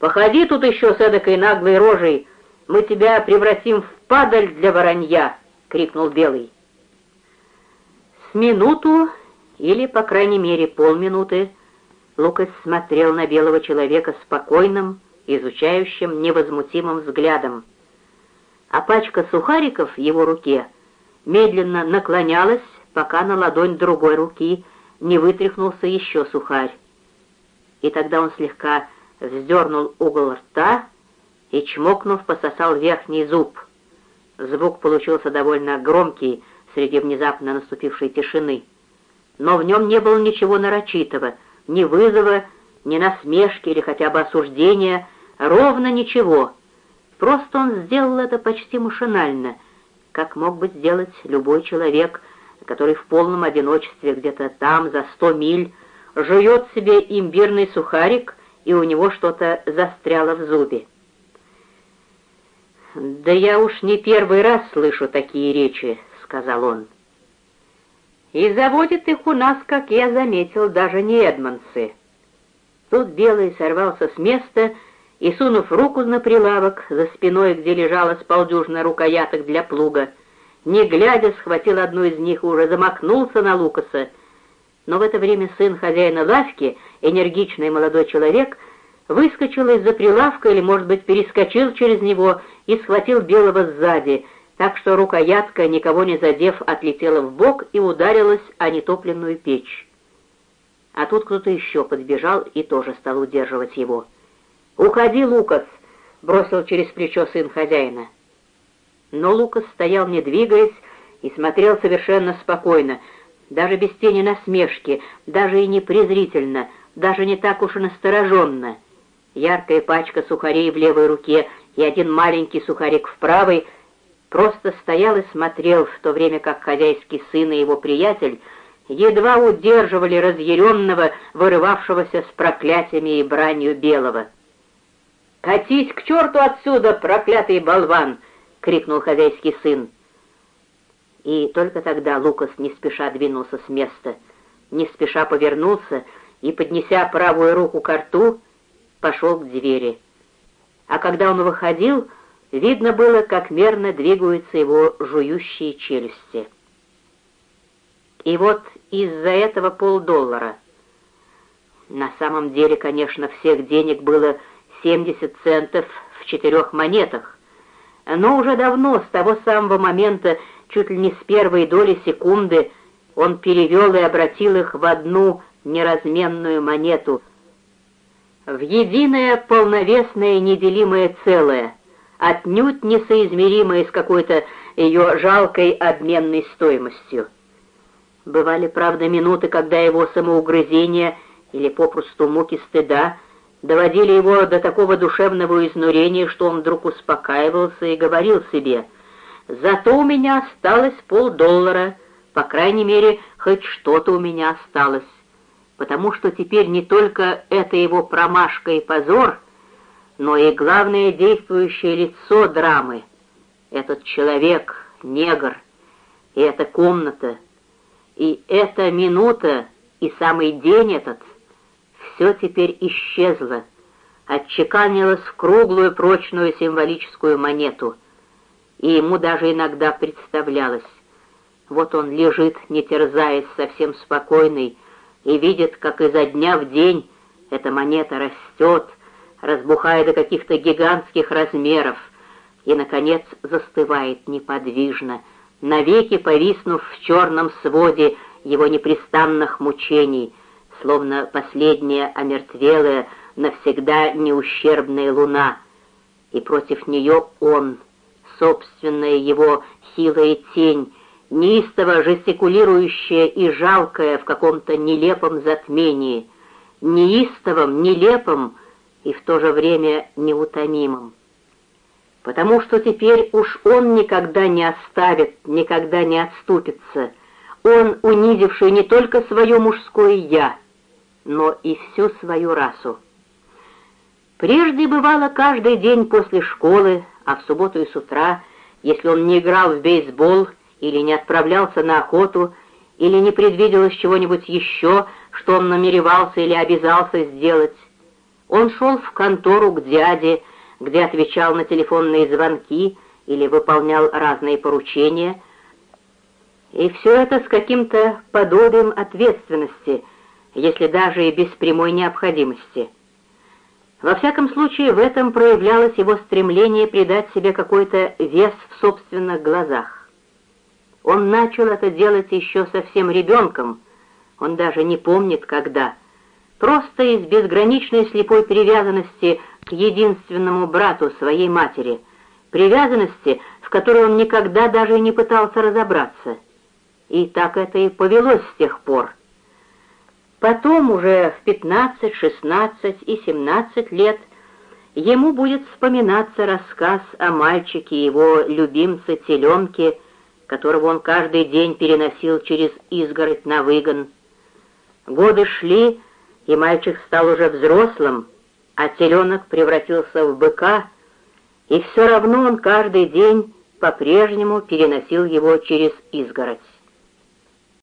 Походи тут еще с эдакой наглой рожей, мы тебя превратим в падаль для воронья!» — крикнул Белый. С минуту, или, по крайней мере, полминуты, Лукас смотрел на белого человека спокойным, изучающим, невозмутимым взглядом. А пачка сухариков в его руке медленно наклонялась, пока на ладонь другой руки не вытряхнулся еще сухарь. И тогда он слегка вздернул угол рта и, чмокнув, пососал верхний зуб. Звук получился довольно громкий среди внезапно наступившей тишины. Но в нем не было ничего нарочитого, ни вызова, ни насмешки или хотя бы осуждения, ровно ничего. Просто он сделал это почти машинально, как мог бы сделать любой человек, который в полном одиночестве где-то там, за сто миль, жует себе имбирный сухарик, и у него что-то застряло в зубе. «Да я уж не первый раз слышу такие речи», — сказал он. «И заводят их у нас, как я заметил, даже не эдмонсы». Тут Белый сорвался с места и, сунув руку на прилавок, за спиной, где лежала с рукояток для плуга, не глядя, схватил одну из них, уже замахнулся на Лукаса, но в это время сын хозяина лавки, энергичный молодой человек, выскочил из-за прилавка или, может быть, перескочил через него и схватил белого сзади, так что рукоятка, никого не задев, отлетела в бок и ударилась о нетопленную печь. А тут кто-то еще подбежал и тоже стал удерживать его. «Уходи, Лукас!» — бросил через плечо сын хозяина. Но Лукас стоял, не двигаясь, и смотрел совершенно спокойно, даже без тени насмешки, даже и не презрительно, даже не так уж и настороженно. Яркая пачка сухарей в левой руке и один маленький сухарик в правой просто стоял и смотрел, в то время как хозяйский сын и его приятель едва удерживали разъяренного, вырывавшегося с проклятиями и бранью белого. «Катись к черту отсюда, проклятый болван!» — крикнул хозяйский сын. И только тогда Лукас не спеша двинулся с места, не спеша повернулся и, поднеся правую руку к рту, пошел к двери. А когда он выходил, видно было, как мерно двигаются его жующие челюсти. И вот из-за этого полдоллара. На самом деле, конечно, всех денег было 70 центов в четырех монетах, но уже давно, с того самого момента, чуть ли не с первой доли секунды, он перевел и обратил их в одну неразменную монету, в единое полновесное неделимое целое, отнюдь несоизмеримое с какой-то ее жалкой обменной стоимостью. Бывали, правда, минуты, когда его самоугрызение или попросту муки стыда доводили его до такого душевного изнурения, что он вдруг успокаивался и говорил себе, «Зато у меня осталось полдоллара, по крайней мере, хоть что-то у меня осталось, потому что теперь не только это его промашка и позор, но и главное действующее лицо драмы, этот человек, негр, и эта комната, и эта минута, и самый день этот — все теперь исчезло, отчеканилось в круглую прочную символическую монету, и ему даже иногда представлялось. Вот он лежит, не терзаясь, совсем спокойный, и видит, как изо дня в день эта монета растет, разбухая до каких-то гигантских размеров, и, наконец, застывает неподвижно, навеки повиснув в черном своде его непрестанных мучений — словно последняя омертвелая, навсегда неущербная луна, и против нее он, собственная его хилая тень, неистово жестикулирующая и жалкая в каком-то нелепом затмении, неистовом, нелепом и в то же время неутомимом. Потому что теперь уж он никогда не оставит, никогда не отступится, он, унизивший не только свое мужское «я», но и всю свою расу. Прежде бывало каждый день после школы, а в субботу и с утра, если он не играл в бейсбол или не отправлялся на охоту, или не предвиделось чего-нибудь еще, что он намеревался или обязался сделать, Он шел в контору к дяде, где отвечал на телефонные звонки или выполнял разные поручения, и все это с каким-то подобием ответственности, если даже и без прямой необходимости. Во всяком случае, в этом проявлялось его стремление придать себе какой-то вес в собственных глазах. Он начал это делать еще совсем ребенком, он даже не помнит, когда, просто из безграничной слепой привязанности к единственному брату своей матери, привязанности, в которой он никогда даже не пытался разобраться. И так это и повелось с тех пор. Потом уже в 15, 16 и 17 лет ему будет вспоминаться рассказ о мальчике его любимце-теленке, которого он каждый день переносил через изгородь на выгон. Годы шли, и мальчик стал уже взрослым, а теленок превратился в быка, и все равно он каждый день по-прежнему переносил его через изгородь.